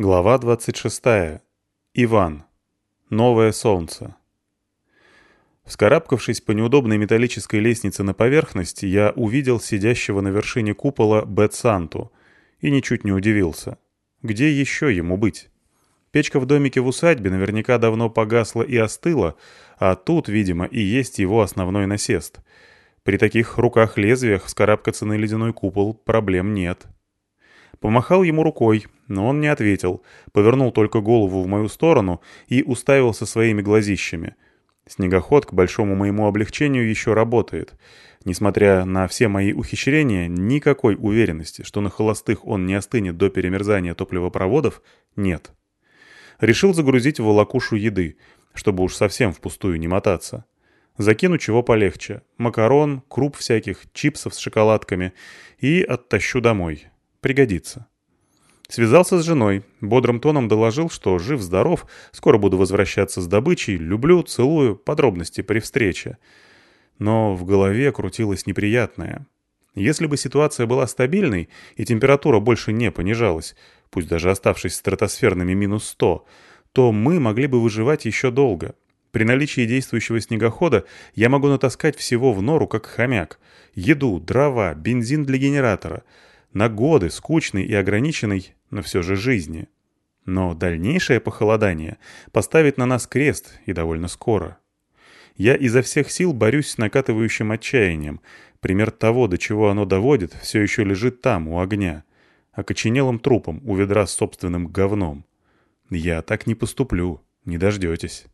Глава 26. Иван. Новое солнце. Вскарабкавшись по неудобной металлической лестнице на поверхность, я увидел сидящего на вершине купола Бет Санту и ничуть не удивился. Где еще ему быть? Печка в домике в усадьбе наверняка давно погасла и остыла, а тут, видимо, и есть его основной насест. При таких руках-лезвиях вскарабкаться на ледяной купол проблем нет. Помахал ему рукой, но он не ответил, повернул только голову в мою сторону и уставился своими глазищами. Снегоход, к большому моему облегчению, еще работает. Несмотря на все мои ухищрения, никакой уверенности, что на холостых он не остынет до перемерзания топливопроводов, нет. Решил загрузить в волокушу еды, чтобы уж совсем впустую не мотаться. Закину чего полегче. Макарон, круп всяких, чипсов с шоколадками. И оттащу домой. Пригодится. Связался с женой, бодрым тоном доложил, что жив-здоров, скоро буду возвращаться с добычей, люблю, целую, подробности при встрече. Но в голове крутилось неприятное. Если бы ситуация была стабильной и температура больше не понижалась, пусть даже оставшись стратосферными минус 100, то мы могли бы выживать еще долго. При наличии действующего снегохода я могу натаскать всего в нору, как хомяк. Еду, дрова, бензин для генератора — на годы скучной и ограниченной, но все же жизни. Но дальнейшее похолодание поставит на нас крест и довольно скоро. Я изо всех сил борюсь с накатывающим отчаянием. Пример того, до чего оно доводит, все еще лежит там, у огня. Окоченелым трупом у ведра с собственным говном. Я так не поступлю, не дождетесь.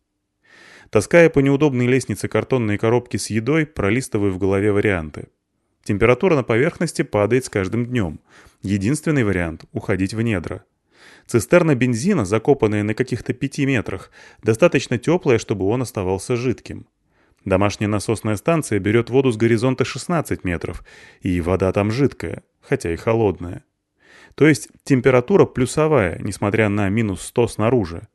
Таская по неудобной лестнице картонные коробки с едой, пролистываю в голове варианты. Температура на поверхности падает с каждым днем. Единственный вариант – уходить в недра. Цистерна бензина, закопанная на каких-то пяти метрах, достаточно теплая, чтобы он оставался жидким. Домашняя насосная станция берет воду с горизонта 16 метров, и вода там жидкая, хотя и холодная. То есть температура плюсовая, несмотря на минус 100 снаружи.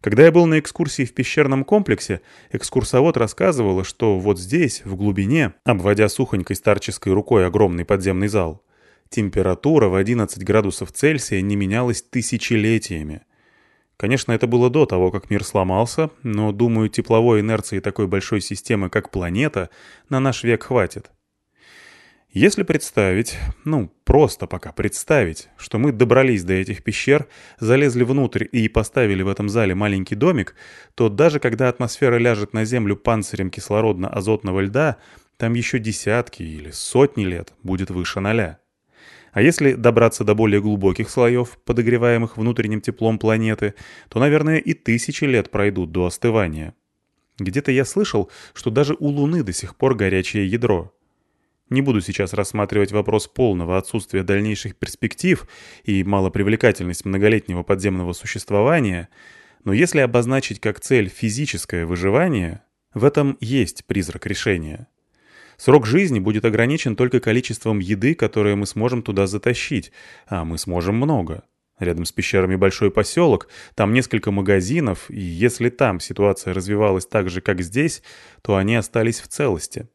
Когда я был на экскурсии в пещерном комплексе, экскурсовод рассказывала, что вот здесь, в глубине, обводя сухонькой старческой рукой огромный подземный зал, температура в 11 градусов Цельсия не менялась тысячелетиями. Конечно, это было до того, как мир сломался, но, думаю, тепловой инерции такой большой системы, как планета, на наш век хватит. Если представить, ну, просто пока представить, что мы добрались до этих пещер, залезли внутрь и поставили в этом зале маленький домик, то даже когда атмосфера ляжет на Землю панцирем кислородно-азотного льда, там еще десятки или сотни лет будет выше ноля. А если добраться до более глубоких слоев, подогреваемых внутренним теплом планеты, то, наверное, и тысячи лет пройдут до остывания. Где-то я слышал, что даже у Луны до сих пор горячее ядро. Не буду сейчас рассматривать вопрос полного отсутствия дальнейших перспектив и малопривлекательность многолетнего подземного существования, но если обозначить как цель физическое выживание, в этом есть призрак решения. Срок жизни будет ограничен только количеством еды, которое мы сможем туда затащить, а мы сможем много. Рядом с пещерами большой поселок, там несколько магазинов, и если там ситуация развивалась так же, как здесь, то они остались в целости.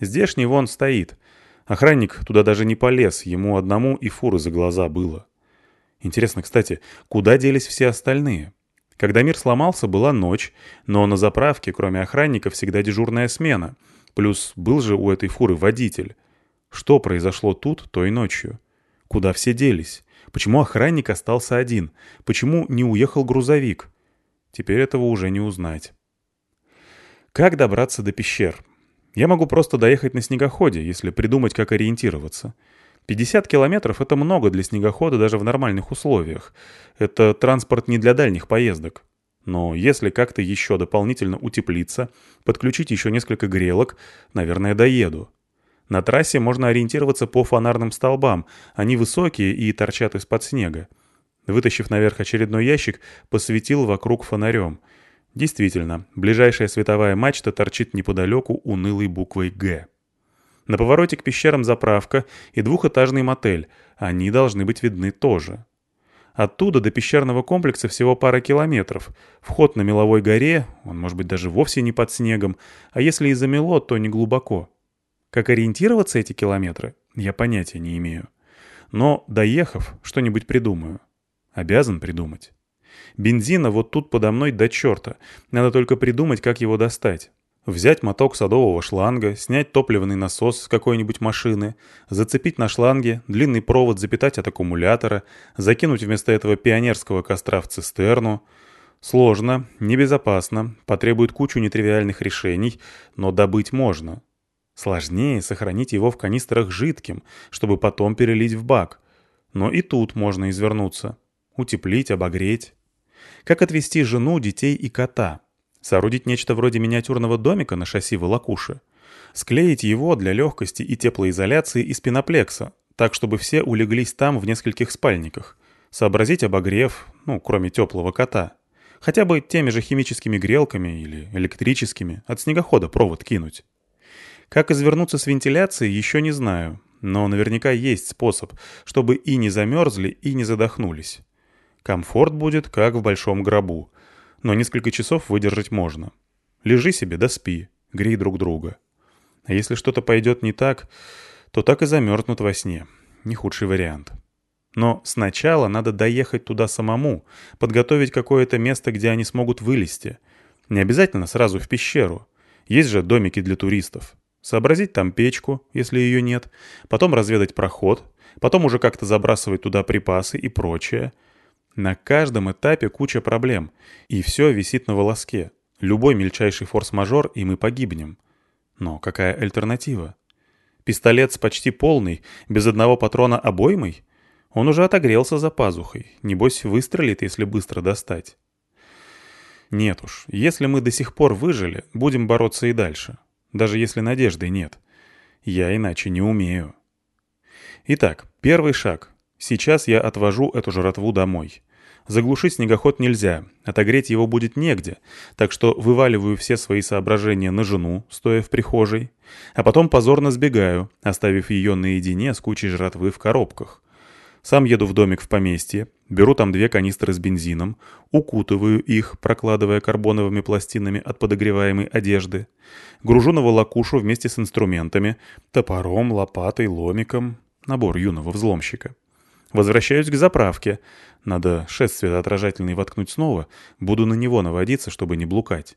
Здешний вон стоит. Охранник туда даже не полез, ему одному и фуры за глаза было. Интересно, кстати, куда делись все остальные? Когда мир сломался, была ночь, но на заправке, кроме охранника, всегда дежурная смена. Плюс был же у этой фуры водитель. Что произошло тут той ночью? Куда все делись? Почему охранник остался один? Почему не уехал грузовик? Теперь этого уже не узнать. Как добраться до пещер? Я могу просто доехать на снегоходе, если придумать, как ориентироваться. 50 километров — это много для снегохода даже в нормальных условиях. Это транспорт не для дальних поездок. Но если как-то еще дополнительно утеплиться, подключить еще несколько грелок, наверное, доеду. На трассе можно ориентироваться по фонарным столбам, они высокие и торчат из-под снега. Вытащив наверх очередной ящик, посветил вокруг фонарем — Действительно, ближайшая световая мачта торчит неподалеку унылой буквой «Г». На повороте к пещерам заправка и двухэтажный мотель, они должны быть видны тоже. Оттуда до пещерного комплекса всего пара километров. Вход на Меловой горе, он может быть даже вовсе не под снегом, а если и замело, то не глубоко. Как ориентироваться эти километры, я понятия не имею. Но, доехав, что-нибудь придумаю. Обязан придумать. Бензина вот тут подо мной до черта. Надо только придумать, как его достать. Взять моток садового шланга, снять топливный насос с какой-нибудь машины, зацепить на шланге, длинный провод запитать от аккумулятора, закинуть вместо этого пионерского костра в цистерну. Сложно, небезопасно, потребует кучу нетривиальных решений, но добыть можно. Сложнее сохранить его в канистрах жидким, чтобы потом перелить в бак. Но и тут можно извернуться. Утеплить, обогреть. Как отвезти жену, детей и кота – Соорудить нечто вроде миниатюрного домика на шасси волокуши. Склеить его для легкости и теплоизоляции из пеноплекса, так чтобы все улеглись там в нескольких спальниках. Сообразить обогрев, ну, кроме теплого кота. Хотя бы теми же химическими грелками или электрическими от снегохода провод кинуть. Как извернуться с вентиляцией, еще не знаю, но наверняка есть способ, чтобы и не замерзли, и не задохнулись. Комфорт будет, как в большом гробу но несколько часов выдержать можно. Лежи себе да спи, грей друг друга. А если что-то пойдет не так, то так и замерзнут во сне. Не худший вариант. Но сначала надо доехать туда самому, подготовить какое-то место, где они смогут вылезти. Не обязательно сразу в пещеру. Есть же домики для туристов. Сообразить там печку, если ее нет, потом разведать проход, потом уже как-то забрасывать туда припасы и прочее — на каждом этапе куча проблем, и все висит на волоске. Любой мельчайший форс-мажор, и мы погибнем. Но какая альтернатива? Пистолет с почти полный, без одного патрона обоймой? Он уже отогрелся за пазухой, небось выстрелит, если быстро достать. Нет уж, если мы до сих пор выжили, будем бороться и дальше. Даже если надежды нет. Я иначе не умею. Итак, первый шаг. Сейчас я отвожу эту жратву домой. Заглушить снегоход нельзя, отогреть его будет негде, так что вываливаю все свои соображения на жену, стоя в прихожей, а потом позорно сбегаю, оставив ее наедине с кучей жратвы в коробках. Сам еду в домик в поместье, беру там две канистры с бензином, укутываю их, прокладывая карбоновыми пластинами от подогреваемой одежды, гружу на волокушу вместе с инструментами, топором, лопатой, ломиком, набор юного взломщика. Возвращаюсь к заправке. Надо шест светоотражательный воткнуть снова. Буду на него наводиться, чтобы не блукать.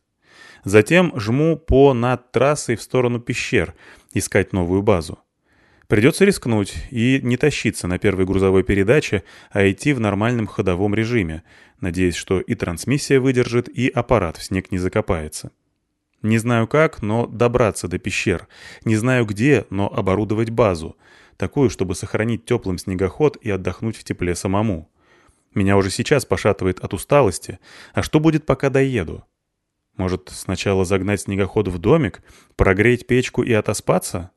Затем жму по над трассой в сторону пещер, искать новую базу. Придется рискнуть и не тащиться на первой грузовой передаче, а идти в нормальном ходовом режиме, надеясь, что и трансмиссия выдержит, и аппарат в снег не закопается. Не знаю как, но добраться до пещер. Не знаю где, но оборудовать базу такую, чтобы сохранить теплым снегоход и отдохнуть в тепле самому. Меня уже сейчас пошатывает от усталости, а что будет, пока доеду? Может, сначала загнать снегоход в домик, прогреть печку и отоспаться?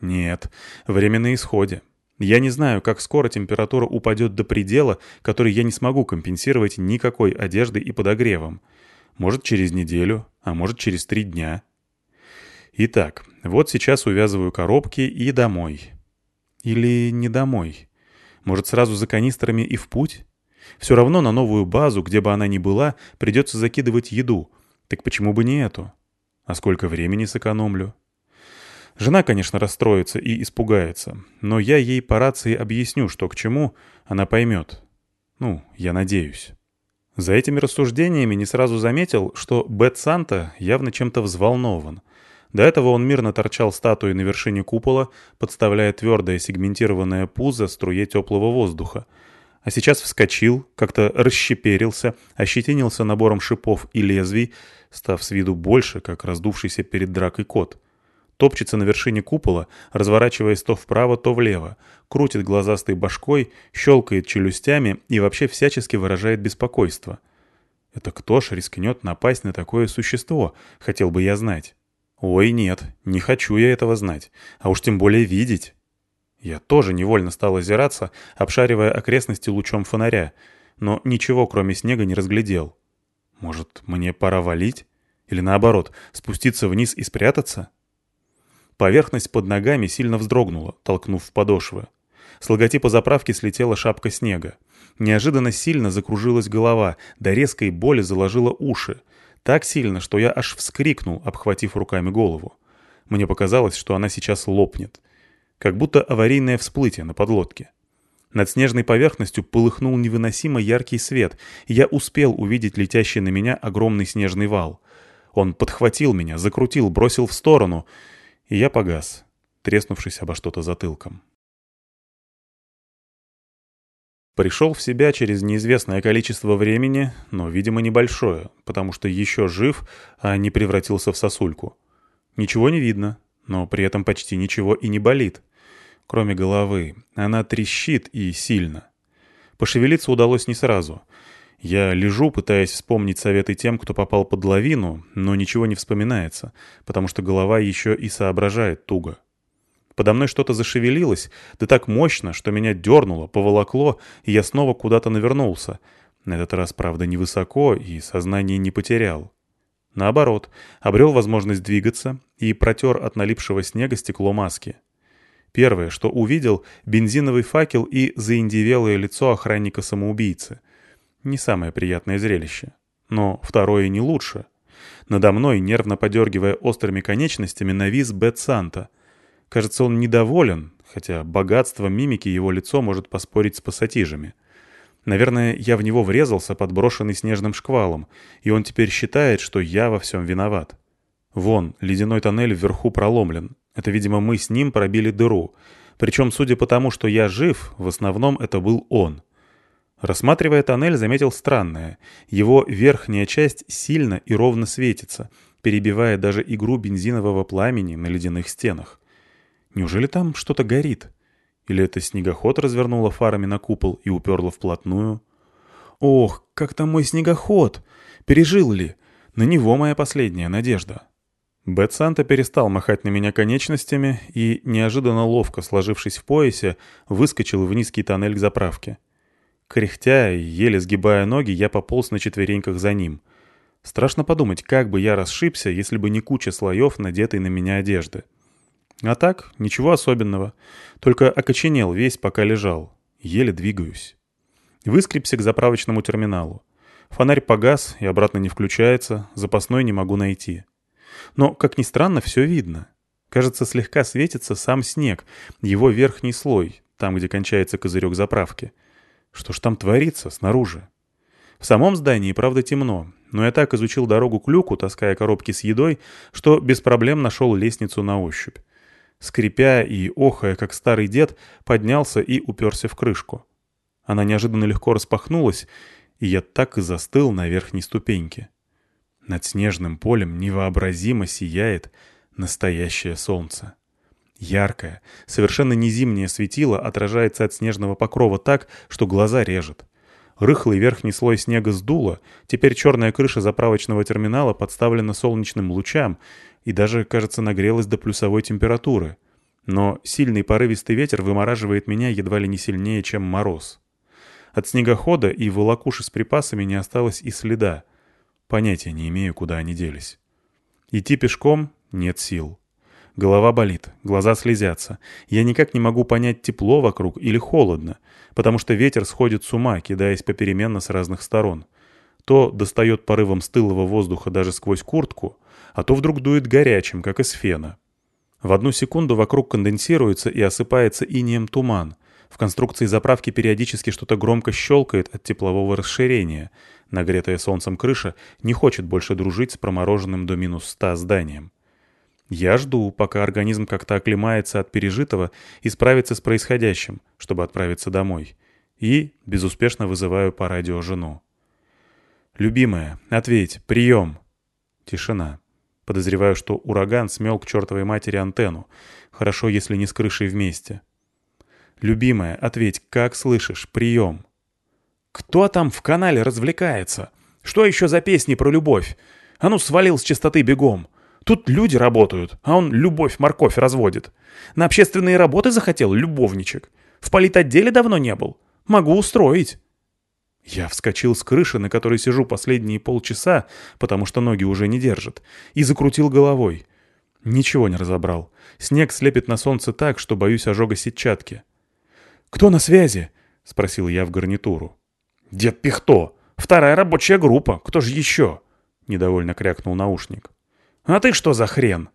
Нет, время на исходе. Я не знаю, как скоро температура упадет до предела, который я не смогу компенсировать никакой одеждой и подогревом. Может, через неделю, а может, через три дня. Итак, вот сейчас увязываю коробки и домой. Или не домой? Может, сразу за канистрами и в путь? Все равно на новую базу, где бы она ни была, придется закидывать еду. Так почему бы не эту? А сколько времени сэкономлю? Жена, конечно, расстроится и испугается, но я ей по рации объясню, что к чему, она поймет. Ну, я надеюсь. За этими рассуждениями не сразу заметил, что Бет Санта явно чем-то взволнован — до этого он мирно торчал статуей на вершине купола, подставляя твердое сегментированное пузо струе теплого воздуха. А сейчас вскочил, как-то расщеперился, ощетинился набором шипов и лезвий, став с виду больше, как раздувшийся перед дракой кот. Топчется на вершине купола, разворачиваясь то вправо, то влево, крутит глазастой башкой, щелкает челюстями и вообще всячески выражает беспокойство. Это кто ж рискнет напасть на такое существо, хотел бы я знать. Ой, нет, не хочу я этого знать, а уж тем более видеть. Я тоже невольно стал озираться, обшаривая окрестности лучом фонаря, но ничего кроме снега не разглядел. Может, мне пора валить? Или наоборот, спуститься вниз и спрятаться? Поверхность под ногами сильно вздрогнула, толкнув в подошвы. С логотипа заправки слетела шапка снега. Неожиданно сильно закружилась голова, до резкой боли заложила уши. Так сильно, что я аж вскрикнул, обхватив руками голову. Мне показалось, что она сейчас лопнет. Как будто аварийное всплытие на подлодке. Над снежной поверхностью полыхнул невыносимо яркий свет, и я успел увидеть летящий на меня огромный снежный вал. Он подхватил меня, закрутил, бросил в сторону, и я погас, треснувшись обо что-то затылком. Пришел в себя через неизвестное количество времени, но, видимо, небольшое, потому что еще жив, а не превратился в сосульку. Ничего не видно, но при этом почти ничего и не болит. Кроме головы. Она трещит и сильно. Пошевелиться удалось не сразу. Я лежу, пытаясь вспомнить советы тем, кто попал под лавину, но ничего не вспоминается, потому что голова еще и соображает туго. Подо мной что-то зашевелилось, да так мощно, что меня дернуло, поволокло, и я снова куда-то навернулся. На этот раз, правда, невысоко, и сознание не потерял. Наоборот, обрел возможность двигаться и протер от налипшего снега стекло маски. Первое, что увидел, бензиновый факел и заиндевелое лицо охранника-самоубийцы. Не самое приятное зрелище. Но второе не лучше. Надо мной, нервно подергивая острыми конечностями, навис Бет Санта — Кажется, он недоволен, хотя богатство мимики его лицо может поспорить с пассатижами. Наверное, я в него врезался, подброшенный снежным шквалом, и он теперь считает, что я во всем виноват. Вон, ледяной тоннель вверху проломлен. Это, видимо, мы с ним пробили дыру. Причем, судя по тому, что я жив, в основном это был он. Рассматривая тоннель, заметил странное. Его верхняя часть сильно и ровно светится, перебивая даже игру бензинового пламени на ледяных стенах. Неужели там что-то горит? Или это снегоход развернуло фарами на купол и уперло вплотную? Ох, как там мой снегоход! Пережил ли? На него моя последняя надежда. Бет Санта перестал махать на меня конечностями и, неожиданно ловко сложившись в поясе, выскочил в низкий тоннель к заправке. Кряхтя и еле сгибая ноги, я пополз на четвереньках за ним. Страшно подумать, как бы я расшибся, если бы не куча слоев, надетой на меня одежды. А так, ничего особенного. Только окоченел весь, пока лежал. Еле двигаюсь. Выскребся к заправочному терминалу. Фонарь погас и обратно не включается, запасной не могу найти. Но, как ни странно, все видно. Кажется, слегка светится сам снег, его верхний слой, там, где кончается козырек заправки. Что ж там творится снаружи? В самом здании, правда, темно, но я так изучил дорогу к люку, таская коробки с едой, что без проблем нашел лестницу на ощупь скрипя и охая, как старый дед, поднялся и уперся в крышку. Она неожиданно легко распахнулась, и я так и застыл на верхней ступеньке. Над снежным полем невообразимо сияет настоящее солнце. Яркое, совершенно не зимнее светило отражается от снежного покрова так, что глаза режет. Рыхлый верхний слой снега сдуло, теперь черная крыша заправочного терминала подставлена солнечным лучам, и даже, кажется, нагрелась до плюсовой температуры. Но сильный порывистый ветер вымораживает меня едва ли не сильнее, чем мороз. От снегохода и волокуши с припасами не осталось и следа. Понятия не имею, куда они делись. Идти пешком нет сил. Голова болит, глаза слезятся. Я никак не могу понять, тепло вокруг или холодно, потому что ветер сходит с ума, кидаясь попеременно с разных сторон. То достает порывом стылого воздуха даже сквозь куртку, а то вдруг дует горячим, как из фена. В одну секунду вокруг конденсируется и осыпается инеем туман. В конструкции заправки периодически что-то громко щелкает от теплового расширения. Нагретая солнцем крыша не хочет больше дружить с промороженным до минус 100 зданием. Я жду, пока организм как-то оклемается от пережитого и справится с происходящим, чтобы отправиться домой. И безуспешно вызываю по радио жену. «Любимая, ответь, прием!» Тишина. Подозреваю, что ураган смел к чертовой матери антенну. Хорошо, если не с крышей вместе. «Любимая, ответь, как слышишь? Прием!» «Кто там в канале развлекается? Что еще за песни про любовь? А ну, свалил с чистоты бегом! Тут люди работают, а он любовь-морковь разводит. На общественные работы захотел любовничек. В политотделе давно не был. Могу устроить». Я вскочил с крыши, на которой сижу последние полчаса, потому что ноги уже не держат, и закрутил головой. Ничего не разобрал. Снег слепит на солнце так, что боюсь ожога сетчатки. «Кто на связи?» — спросил я в гарнитуру. «Дед Пихто! Вторая рабочая группа! Кто же еще?» — недовольно крякнул наушник. «А ты что за хрен?»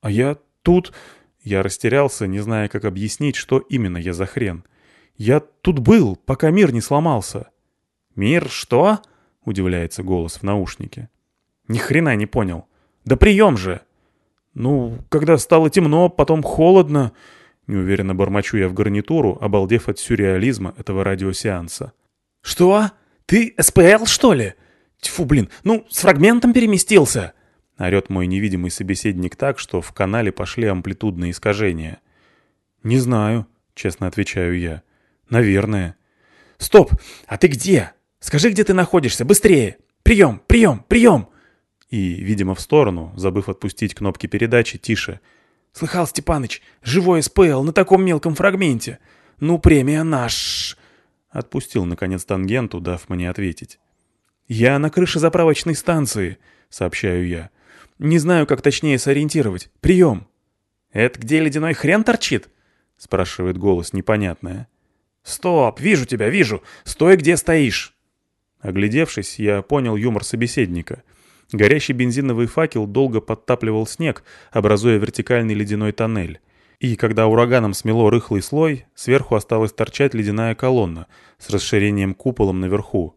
«А я тут...» Я растерялся, не зная, как объяснить, что именно я за хрен. «Я тут был, пока мир не сломался». «Мир что?» — удивляется голос в наушнике. «Ни хрена не понял. Да прием же!» «Ну, когда стало темно, потом холодно...» Неуверенно бормочу я в гарнитуру, обалдев от сюрреализма этого радиосеанса. «Что? Ты СПЛ, что ли? Тьфу, блин, ну, с фрагментом переместился!» Орет мой невидимый собеседник так, что в канале пошли амплитудные искажения. «Не знаю», — честно отвечаю я. «Наверное». «Стоп! А ты где? Скажи, где ты находишься, быстрее! Прием, прием, прием!» И, видимо, в сторону, забыв отпустить кнопки передачи, тише — Слыхал, Степаныч, живой СПЛ на таком мелком фрагменте. Ну, премия наш. Отпустил, наконец, тангенту, дав мне ответить. «Я на крыше заправочной станции», — сообщаю я. «Не знаю, как точнее сориентировать. Прием». «Это где ледяной хрен торчит?» — спрашивает голос непонятное. «Стоп, вижу тебя, вижу. Стой, где стоишь». Оглядевшись, я понял юмор собеседника — Горящий бензиновый факел долго подтапливал снег, образуя вертикальный ледяной тоннель. И когда ураганом смело рыхлый слой, сверху осталась торчать ледяная колонна с расширением куполом наверху.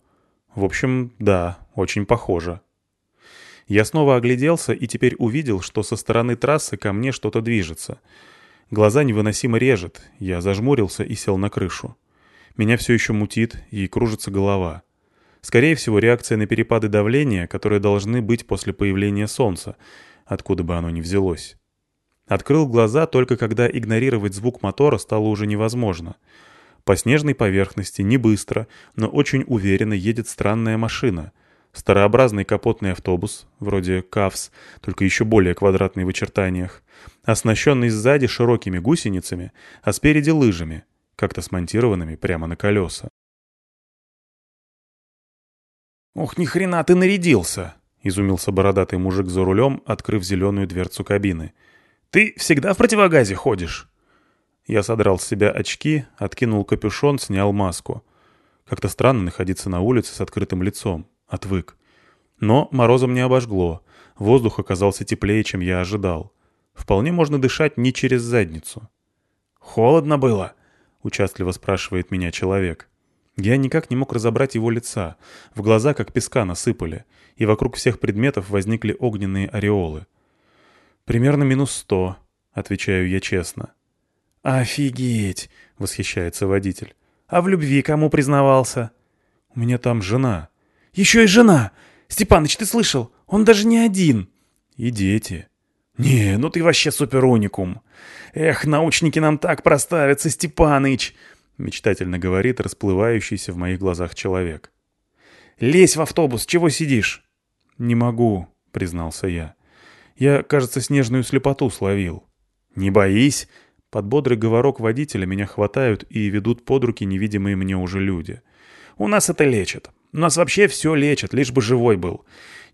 В общем, да, очень похоже. Я снова огляделся и теперь увидел, что со стороны трассы ко мне что-то движется. Глаза невыносимо режет, я зажмурился и сел на крышу. Меня все еще мутит и кружится голова. Скорее всего, реакция на перепады давления, которые должны быть после появления Солнца, откуда бы оно ни взялось. Открыл глаза только когда игнорировать звук мотора стало уже невозможно. По снежной поверхности не быстро, но очень уверенно едет странная машина. Старообразный капотный автобус, вроде КАВС, только еще более квадратный в очертаниях, оснащенный сзади широкими гусеницами, а спереди лыжами, как-то смонтированными прямо на колеса. «Ох, ни хрена ты нарядился!» — изумился бородатый мужик за рулем, открыв зеленую дверцу кабины. «Ты всегда в противогазе ходишь?» Я содрал с себя очки, откинул капюшон, снял маску. Как-то странно находиться на улице с открытым лицом. Отвык. Но морозом не обожгло. Воздух оказался теплее, чем я ожидал. Вполне можно дышать не через задницу. «Холодно было?» — участливо спрашивает меня человек. Я никак не мог разобрать его лица. В глаза как песка насыпали, и вокруг всех предметов возникли огненные ореолы. «Примерно минус сто», — отвечаю я честно. «Офигеть!» — восхищается водитель. «А в любви кому признавался?» «У меня там жена». «Еще и жена! Степаныч, ты слышал? Он даже не один!» «И дети». «Не, ну ты вообще суперуникум! Эх, научники нам так проставятся, Степаныч!» мечтательно говорит расплывающийся в моих глазах человек. «Лезь в автобус, чего сидишь?» «Не могу», — признался я. «Я, кажется, снежную слепоту словил». «Не боись!» Под бодрый говорок водителя меня хватают и ведут под руки невидимые мне уже люди. «У нас это лечат. Нас вообще все лечат, лишь бы живой был.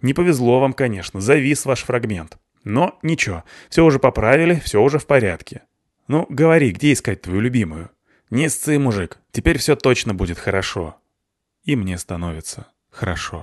Не повезло вам, конечно, завис ваш фрагмент. Но ничего, все уже поправили, все уже в порядке. Ну, говори, где искать твою любимую?» «Не сцы, мужик, теперь все точно будет хорошо». И мне становится хорошо.